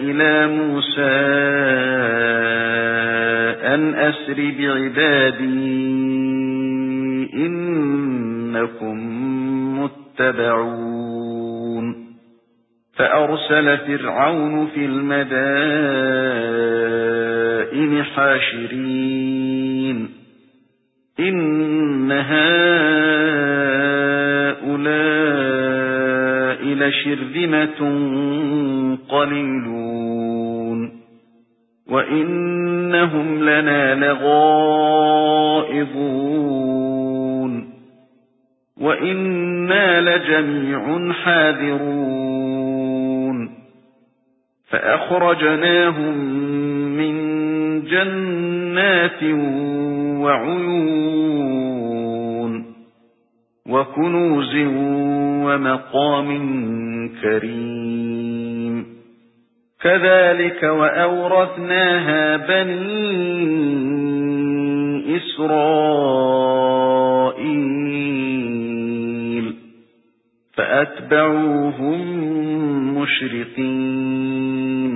إِلَى مُوسَى أَنْ أَسْرِ بِعِبَادِي إِنَّكُمْ مُتَّبَعُونَ. فَأَرْسَلَ فِرْعَوْنُ فِي الْمَدَائِنِ حَاشِرِينَ. إِنَّ هَؤُلَاءِ لَشِرْذِمَةٌ قَلِيلُونَ وَإِنَّهُمْ لَنَا لَغَائِظُونَ وَإِنَّا لَجَمِيعٌ حَاذِرُونَ فَأَخْرَجْنَاهُمْ مِنْ جَنَّاتٍ وَعُيُونٍ وكنوز ومقام كريم. كذلك وأورثناها بني إسرائيل فأتبعوهم مشرقين.